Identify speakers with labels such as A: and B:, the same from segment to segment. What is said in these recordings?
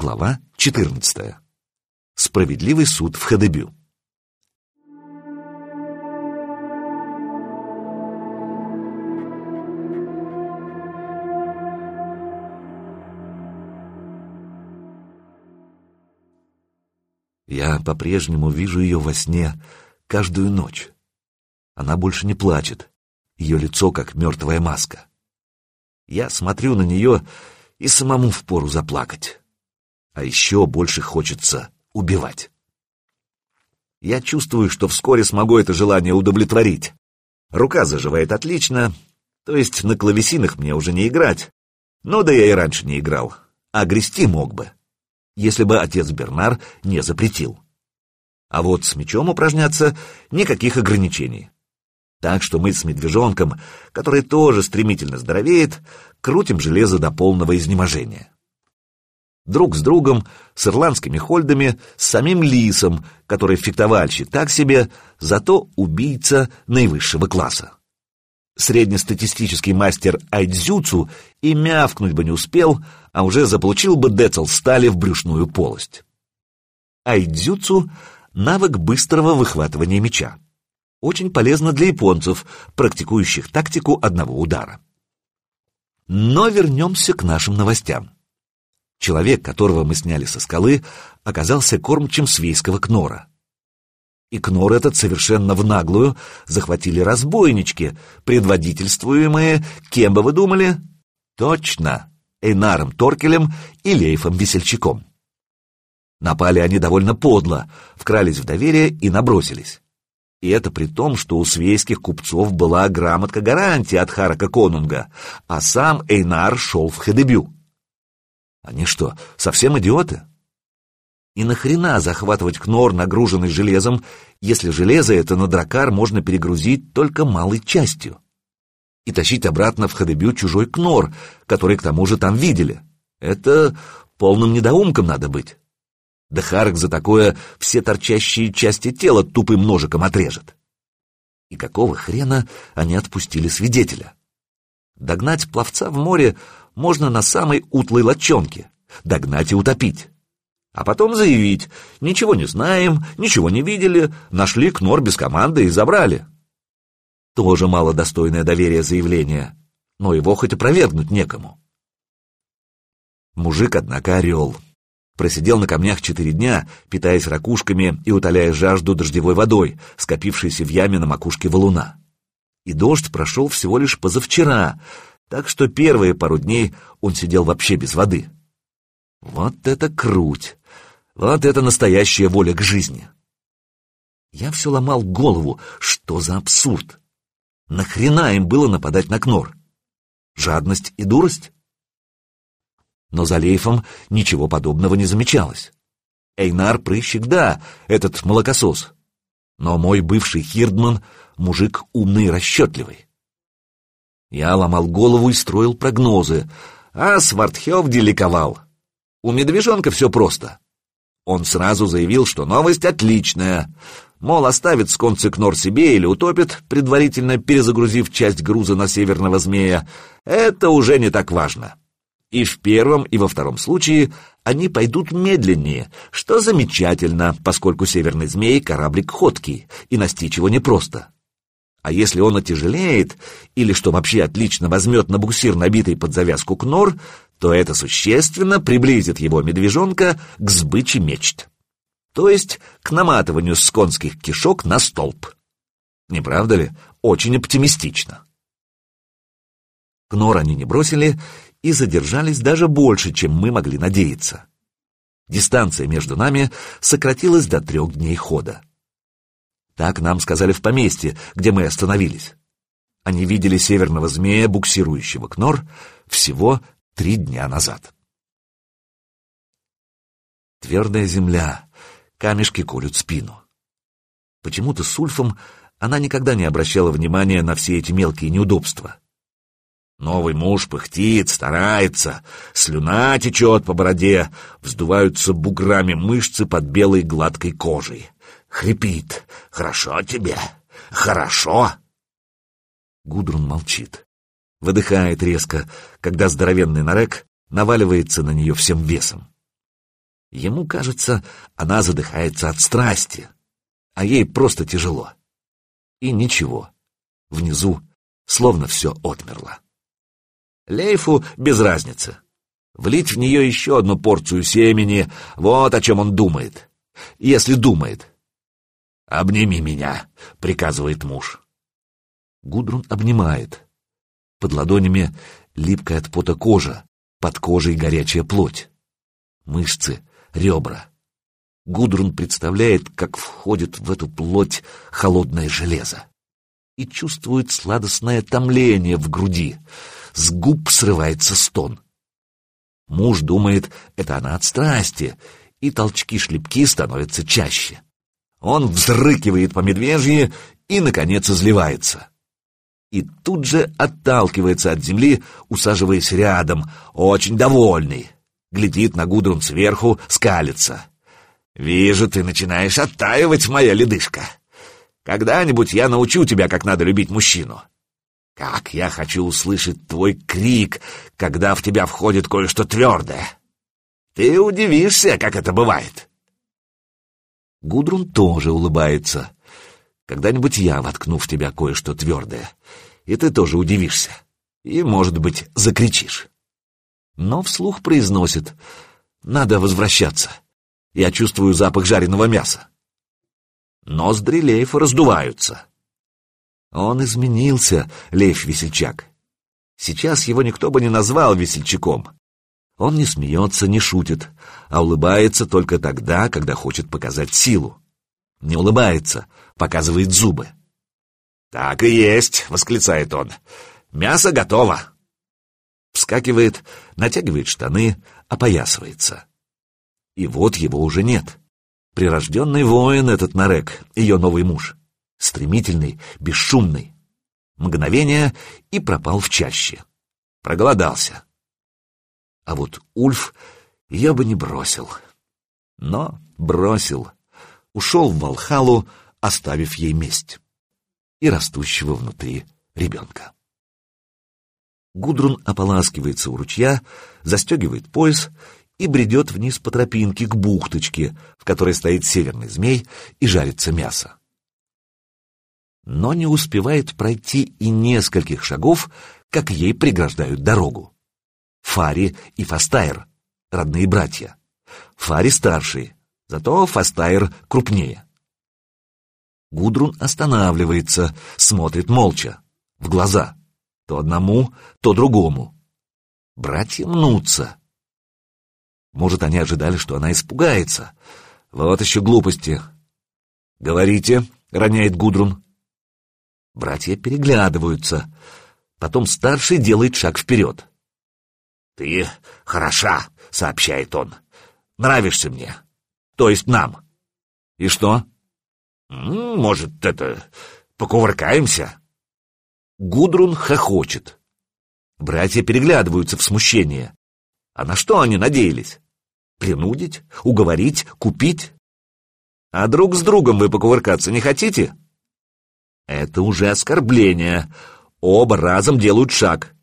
A: Глава 14. Справедливый суд в Хадебю. Я по-прежнему вижу ее во сне каждую ночь. Она больше не плачет, ее лицо как мертвая маска. Я смотрю на нее и самому впору заплакать. А еще больше хочется убивать. Я чувствую, что вскоре смогу это желание удовлетворить. Рука заживает отлично, то есть на клавесинах мне уже не играть. Но да я и раньше не играл, а грести мог бы если бы отец Бернар не запретил. А вот с мечом упражняться никаких ограничений. Так что мы с медвежонком, который тоже стремительно здоровеет, крутим железо до полного изнеможения. Друг с другом, с ирландскими хольдами, с самим лисом, который фехтовальщик так себе, зато убийца наивысшего класса. Среднестатистический мастер айдзюцу и мявкнуть бы не успел, а уже заполучил бы децл стали в брюшную полость. Айдзюцу — навык быстрого выхватывания меча. Очень полезно для японцев, практикующих тактику одного удара. Но вернемся к нашим новостям. Человек, которого мы сняли со скалы, оказался кормчем свейского кнора. И Кнор этот совершенно в наглую захватили разбойнички, предводительствуемые, кем бы вы думали? Точно, Эйнаром Торкелем и Лейфом Весельчаком. Напали они довольно подло, вкрались в доверие и набросились. И это при том, что у свейских купцов была грамотка гарантии от Харака Конунга, а сам Эйнар шел в Хедебю. Они что, совсем идиоты? И нахрена захватывать кнор, нагруженный железом, если железо это на дракар можно перегрузить только малой частью? И тащить обратно в Хадебю чужой кнор, который к тому же там видели. Это полным недоумком надо быть. Да Харк за такое все торчащие части тела тупым ножиком отрежет. И какого хрена они отпустили свидетеля? Догнать пловца в море можно на самой утлой лодчонке, догнать и утопить а потом заявить «Ничего не знаем, ничего не видели, нашли Кнор без команды и забрали». Тоже мало достойное доверия заявление, но его хоть опровергнуть некому. Мужик, однако, орел. Просидел на камнях четыре дня, питаясь ракушками и утоляя жажду дождевой водой, скопившейся в яме на макушке валуна. И дождь прошел всего лишь позавчера, так что первые пару дней он сидел вообще без воды. Вот это круть! Вот это настоящая воля к жизни! Я все ломал голову, что за абсурд! Нахрена им было нападать на Кнор? Жадность и дурость? Но за Лейфом ничего подобного не замечалось. Эйнар прыщик, да, этот молокосос. Но мой бывший Хирдман — мужик умный и расчетливый. Я ломал голову и строил прогнозы, а Свардхевди ликовал. У медвежонка все просто. Он сразу заявил, что новость отличная. Мол, оставит сконцы Кнор себе или утопит, предварительно перезагрузив часть груза на северного змея. Это уже не так важно. И в первом, и во втором случае они пойдут медленнее, что замечательно, поскольку северный змей — кораблик ходкий, и настичь его непросто. А если он отяжелеет, или, что вообще отлично, возьмет на буксир, набитый под завязку кнор, то это существенно приблизит его медвежонка к сбыче мечт. То есть к наматыванию сконских кишок на столб. Не правда ли? Очень оптимистично. Кнор они не бросили и задержались даже больше, чем мы могли надеяться. Дистанция между нами сократилась до трех дней хода. Так нам сказали в поместье, где мы остановились. Они видели северного змея, буксирующего к нор, всего три дня назад. Твердая земля, камешки колют спину. Почему-то с Ульфом она никогда не обращала внимания на все эти мелкие неудобства. Новый муж пыхтит, старается, слюна течет по бороде, вздуваются буграми мышцы под белой гладкой кожей. Хрипит. «Хорошо тебе? Хорошо?» Гудрун молчит. Выдыхает резко, когда здоровенный нарек наваливается на нее всем весом. Ему кажется, она задыхается от страсти, а ей просто тяжело. И ничего. Внизу словно все отмерло. Лейфу без разницы. Влить в нее еще одну порцию семени — вот о чем он думает. Если думает. «Обними меня», — приказывает муж. Гудрун обнимает. Под ладонями липкая от пота кожа, под кожей горячая плоть. Мышцы, ребра. Гудрун представляет, как входит в эту плоть холодное железо. И чувствует сладостное томление в груди. С губ срывается стон. Муж думает, это она от страсти, и толчки-шлепки становятся чаще. Он взрыкивает по медвежьи и, наконец, изливается. И тут же отталкивается от земли, усаживаясь рядом, очень довольный. Глядит на Гудрун сверху, скалится. «Вижу, ты начинаешь оттаивать, моя ледышка. Когда-нибудь я научу тебя, как надо любить мужчину. Как я хочу услышать твой крик, когда в тебя входит кое-что твердое. Ты удивишься, как это бывает». Гудрун тоже улыбается. Когда-нибудь я воткну в тебя кое-что твердое, и ты тоже удивишься. И, может быть, закричишь. Но вслух произносит. Надо возвращаться. Я чувствую запах жареного мяса. Ноздри Лейфа раздуваются. Он изменился, Лейф Весельчак. Сейчас его никто бы не назвал весельчаком. Он не смеется, не шутит, а улыбается только тогда, когда хочет показать силу. Не улыбается, показывает зубы. «Так и есть!» — восклицает он. «Мясо готово!» Вскакивает, натягивает штаны, опоясывается. И вот его уже нет. Прирожденный воин этот Нарек, ее новый муж. Стремительный, бесшумный. Мгновение и пропал в чаще. Проголодался. А вот Ульф я бы не бросил. Но бросил ушел в Валхалу, оставив ей месть и растущего внутри ребенка. Гудрун ополаскивается у ручья, застегивает пояс и бредет вниз по тропинке к бухточке, в которой стоит северный змей и жарится мясо. Но не успевает пройти и нескольких шагов, как ей преграждают дорогу. Фари и Фастайр, родные братья. Фари старший, Зато Фастайр крупнее. Гудрун останавливается, смотрит молча, в глаза. То одному, то другому. Братья мнутся. Может, они ожидали, что она испугается. Вот еще глупости. «Говорите», — роняет Гудрун. Братья переглядываются. Потом старший делает шаг вперед. «Ты хороша», — сообщает он. «Нравишься мне. То есть нам. И что? Может, это... покувыркаемся? Гудрун хохочет. Братья переглядываются в смущение. А на что они надеялись? Принудить? Уговорить? Купить? А друг с другом вы покувыркаться не хотите? Это уже оскорбление. Оба разом делают шаг.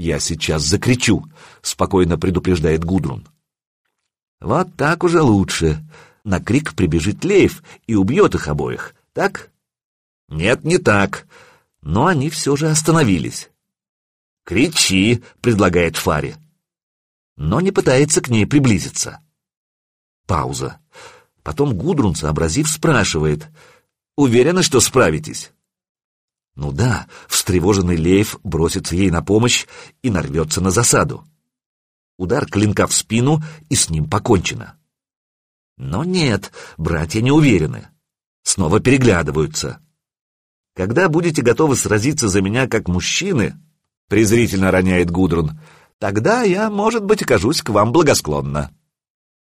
A: Я сейчас закричу, спокойно предупреждает Гудрун. Вот так уже лучше. На крик прибежит Лейф и убьет их обоих, так? Нет, не так. Но они все же остановились. «Кричи!» — предлагает Фари. Но не пытается к ней приблизиться. Пауза. Потом Гудрун, сообразив, спрашивает. «Уверена, что справитесь?» Ну да, встревоженный Лейф бросится ей на помощь и нарвется на засаду удар клинка в спину, и с ним покончено. Но нет, братья не уверены. Снова переглядываются. Когда будете готовы сразиться за меня как мужчины, презрительно роняет Гудрун, тогда я, может быть, окажусь к вам благосклонна.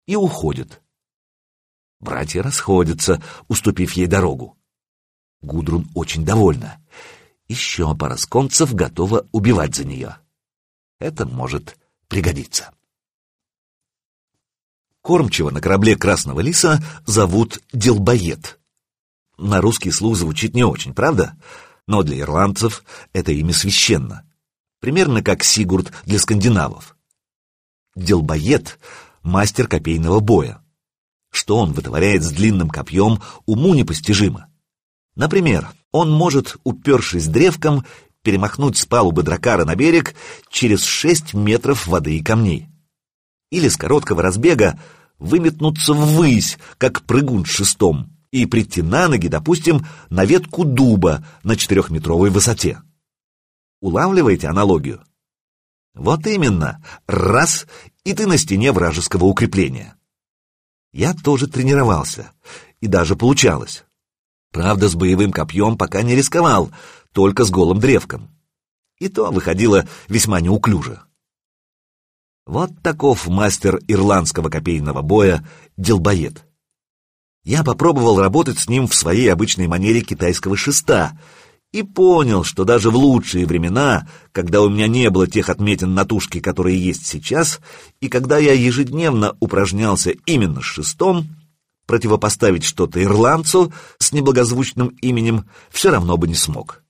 A: И уходит. Братья расходятся, уступив ей дорогу. Гудрун очень довольна. Еще пара сконцев готова убивать за нее. Это может пригодится. Кормчего на корабле Красного Лиса зовут Делбоед. На русский слух звучит не очень, правда? Но для ирландцев это имя священно. Примерно как Сигурд для скандинавов. Делбоед мастер копейного боя. Что он вытворяет с длинным копьем, уму непостижимо. Например, он может, упершись древком, перемахнуть с палубы дракара на берег через шесть метров воды и камней. Или с короткого разбега выметнуться ввысь, как прыгун шестом, и прийти на ноги, допустим, на ветку дуба на четырехметровой высоте. Улавливаете аналогию? Вот именно. Раз, и ты на стене вражеского укрепления. Я тоже тренировался, и даже получалось. Правда, с боевым копьем пока не рисковал, только с голым древком. И то выходило весьма неуклюже. Вот таков мастер ирландского копейного боя Делбоед. Я попробовал работать с ним в своей обычной манере китайского шеста и понял, что даже в лучшие времена, когда у меня не было тех отметин на тушке, которые есть сейчас, и когда я ежедневно упражнялся именно с шестом, противопоставить что-то ирландцу с неблагозвучным именем все равно бы не смог.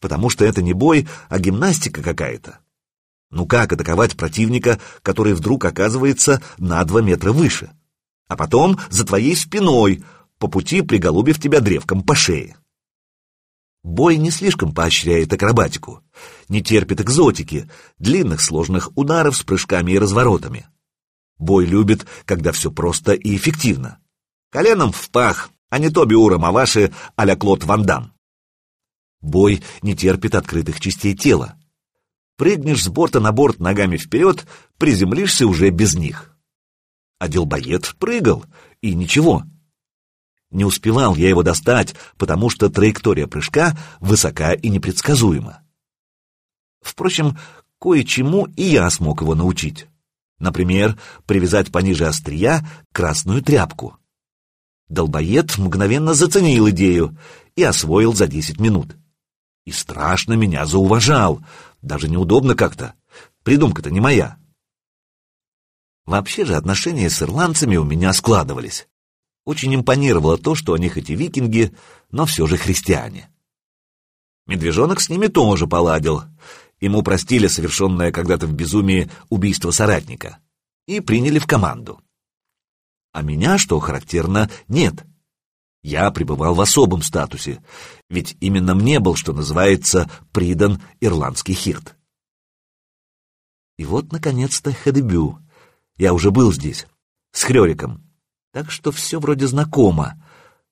A: Потому что это не бой, а гимнастика какая-то. Ну как атаковать противника, который вдруг оказывается на два метра выше? А потом за твоей спиной, по пути приголубив тебя древком по шее. Бой не слишком поощряет акробатику, не терпит экзотики, длинных сложных ударов с прыжками и разворотами. Бой любит, когда все просто и эффективно. Коленом в пах, а не Тоби Ура Маваши а-ля Клод Ван Дам. Бой не терпит открытых частей тела. Прыгнешь с борта на борт ногами вперед, приземлишься уже без них. А делбоед прыгал, и ничего. Не успевал я его достать, потому что траектория прыжка высока и непредсказуема. Впрочем, кое-чему и я смог его научить. Например, привязать пониже острия красную тряпку. Долбоед мгновенно заценил идею и освоил за десять минут. И страшно меня зауважал, даже неудобно как-то. Придумка-то не моя. Вообще же отношения с ирландцами у меня складывались. Очень импонировало то, что они хоть и викинги, но все же христиане. Медвежонок с ними тоже поладил. Ему простили совершенное когда-то в безумии убийство соратника и приняли в команду. А меня, что характерно, нет. Я пребывал в особом статусе, ведь именно мне был, что называется, придан ирландский хирт. И вот, наконец-то, Хедебю. Я уже был здесь, с Хрёриком, так что все вроде знакомо,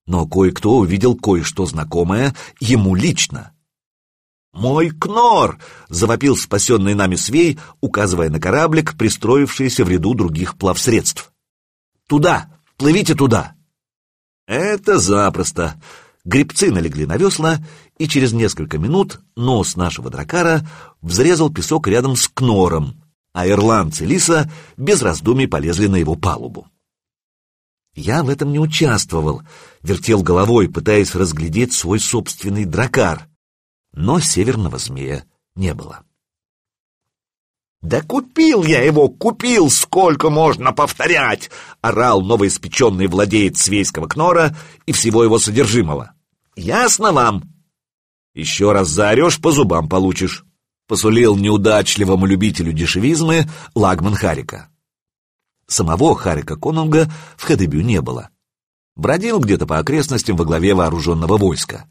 A: но кое-кто увидел кое-что знакомое ему лично. «Мой Кнор!» — завопил спасенный нами свей, указывая на кораблик, пристроившийся в ряду других плавсредств. «Туда! Плывите туда!» Это запросто. Гребцы налегли на весла, и через несколько минут нос нашего дракара взрезал песок рядом с кнором, а ирландцы Лиса без раздумий полезли на его палубу. Я в этом не участвовал, вертел головой, пытаясь разглядеть свой собственный дракар, но северного змея не было. «Да купил я его, купил! Сколько можно повторять!» — орал новоиспеченный владеец свейского кнора и всего его содержимого. «Ясно вам?» «Еще раз заорешь, по зубам получишь», — посулил неудачливому любителю дешевизмы Лагман Харика. Самого Харика Конунга в Хадебю не было. Бродил где-то по окрестностям во главе вооруженного войска.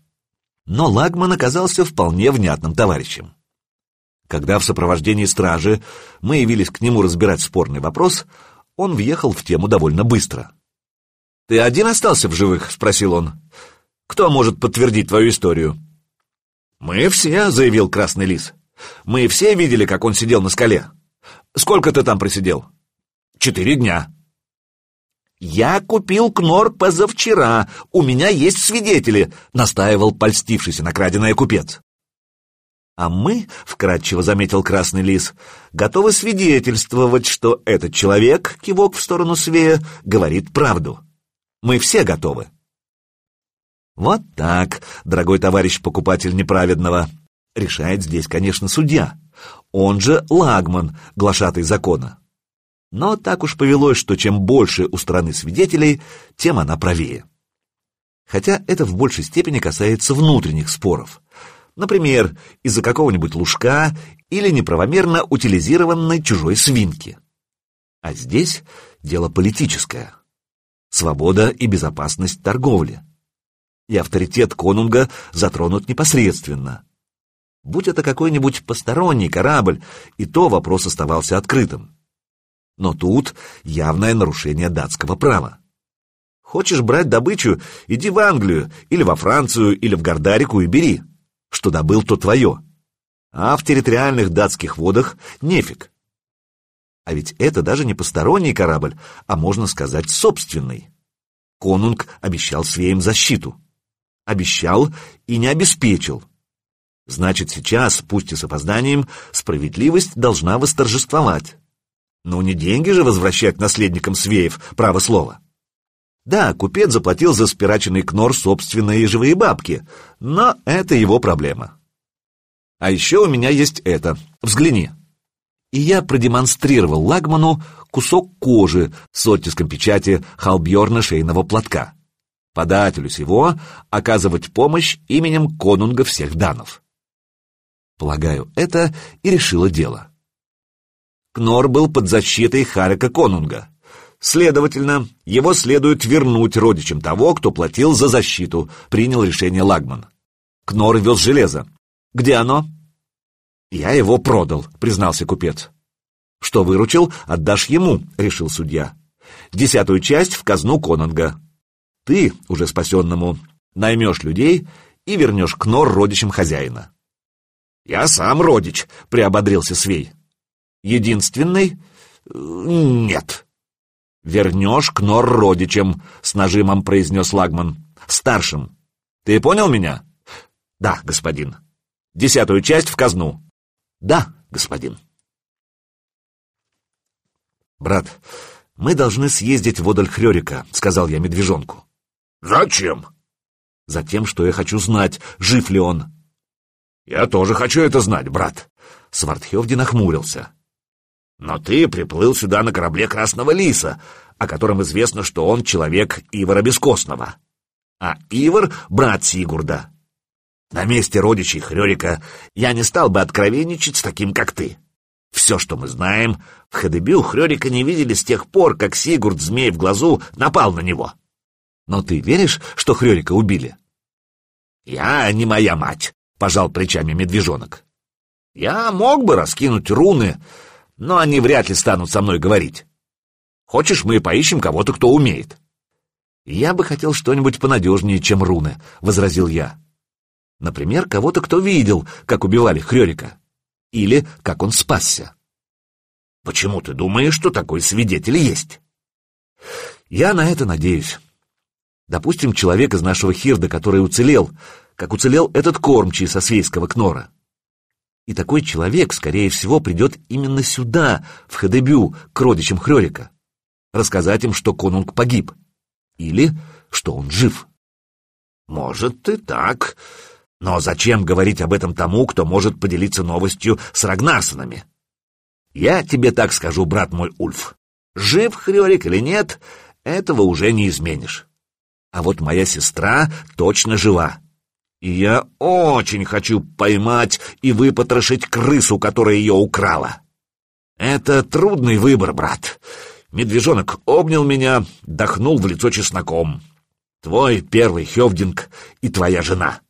A: Но Лагман оказался вполне внятным товарищем. Когда в сопровождении стражи мы явились к нему разбирать спорный вопрос, он въехал в тему довольно быстро. «Ты один остался в живых?» — спросил он. «Кто может подтвердить твою историю?» «Мы все», — заявил Красный Лис. «Мы все видели, как он сидел на скале. Сколько ты там просидел?» «Четыре дня». «Я купил кнор позавчера, у меня есть свидетели», — настаивал польстившийся на краденое купец. А мы, — вкратчиво заметил Красный Лис, — готовы свидетельствовать, что этот человек, кивок в сторону Свея, говорит правду. Мы все готовы. Вот так, дорогой товарищ покупатель неправедного. Решает здесь, конечно, судья. Он же лагман, глашатый закона. Но так уж повелось, что чем больше у страны свидетелей, тем она правее. Хотя это в большей степени касается внутренних споров — Например, из-за какого-нибудь лужка или неправомерно утилизированной чужой свинки. А здесь дело политическое. Свобода и безопасность торговли. И авторитет конунга затронут непосредственно. Будь это какой-нибудь посторонний корабль, и то вопрос оставался открытым. Но тут явное нарушение датского права. Хочешь брать добычу, иди в Англию, или во Францию, или в Гордарику и бери. Что добыл, то твое. А в территориальных датских водах нефиг. А ведь это даже не посторонний корабль, а, можно сказать, собственный. Конунг обещал свеям защиту. Обещал и не обеспечил. Значит, сейчас, пусть и с опозданием, справедливость должна восторжествовать. Но не деньги же возвращать наследникам Свеев, право слова. Да, купец заплатил за спираченный кнор собственные живые бабки, но это его проблема. А еще у меня есть это. Взгляни. И я продемонстрировал Лагману кусок кожи с оттиском печати Халбьорна шейного платка. Подателю сего оказывать помощь именем конунга всех данов. Полагаю, это и решило дело. Кнор был под защитой Харика Конунга. Следовательно, его следует вернуть родичам того, кто платил за защиту, принял решение Лагман. Кнор вез железо. Где оно? Я его продал, признался купец. Что выручил, отдашь ему, решил судья. Десятую часть в казну Конунга. Ты, уже спасенному, наймешь людей и вернешь Кнор родичам хозяина. Я сам родич, приободрился Свей. Единственный? Нет. Вернешь к нор родичам, с нажимом произнес Лагман. Старшим. Ты понял меня? Да, господин. Десятую часть в казну. Да, господин. Брат, мы должны съездить в Одальхрёрика, сказал я медвежонку. Зачем? Затем, что я хочу знать, жив ли он. Я тоже хочу это знать, брат. Свардхевди нахмурился. Но ты приплыл сюда на корабле Красного Лиса, о котором известно, что он человек Ивара Бескостного. А Ивар — брат Сигурда. На месте родичей Хрёрика я не стал бы откровенничать с таким, как ты. Все, что мы знаем, в Хадебю Хрёрика не видели с тех пор, как Сигурд, змей в глазу, напал на него. Но ты веришь, что Хрёрика убили? Я не моя мать, — пожал плечами медвежонок. Я мог бы раскинуть руны, но они вряд ли станут со мной говорить. Хочешь, мы поищем кого-то, кто умеет?» «Я бы хотел что-нибудь понадежнее, чем руны», — возразил я. «Например, кого-то, кто видел, как убивали Хрёрика. Или как он спасся». «Почему ты думаешь, что такой свидетель есть?» «Я на это надеюсь. Допустим, человек из нашего Хирда, который уцелел, как уцелел этот кормчий со свейского кнора. И такой человек, скорее всего, придет именно сюда, в Хадебю, к родичам Хрёрика, рассказать им, что конунг погиб, или что он жив. Может и так, но зачем говорить об этом тому, кто может поделиться новостью с Рагнарсонами? Я тебе так скажу, брат мой Ульф, жив Хрёрик или нет, этого уже не изменишь. А вот моя сестра точно жива. Я очень хочу поймать и выпотрошить крысу, которая ее украла. Это трудный выбор, брат. Медвежонок обнял меня, дохнул в лицо чесноком. Твой первый Хевдинг и твоя жена.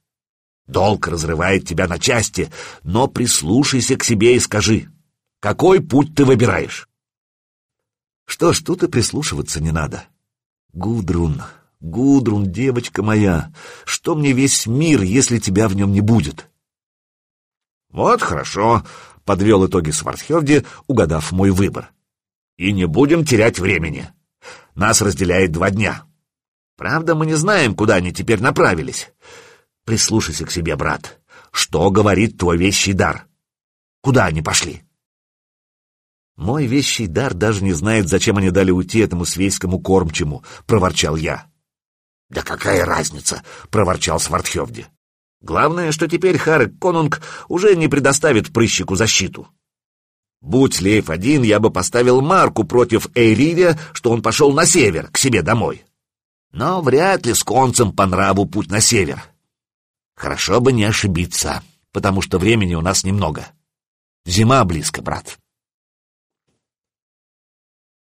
A: Долг разрывает тебя на части, но прислушайся к себе и скажи, какой путь ты выбираешь? Что ж, тут и прислушиваться не надо. Гудрун, Гудрун, девочка моя, что мне весь мир, если тебя в нем не будет? Вот хорошо, подвел итоги Свардхевди, угадав мой выбор. И не будем терять времени. Нас разделяет два дня. Правда, мы не знаем, куда они теперь направились. Прислушайся к себе, брат. Что говорит твой вещий дар? Куда они пошли? Мой вещий дар даже не знает, зачем они дали уйти этому свейскому кормчему, проворчал я. «Да какая разница?» — проворчал Свардхевди. «Главное, что теперь Харек Конунг уже не предоставит прыщику защиту. Будь Лейф один, я бы поставил марку против Эйривия, что он пошел на север, к себе домой. Но вряд ли с концем по нраву путь на север. Хорошо бы не ошибиться, потому что времени у нас немного. Зима близко, брат.